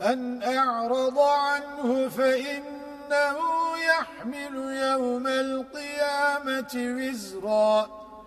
أن أعرض عنه فإنه يحمل يوم القيامة وزراً.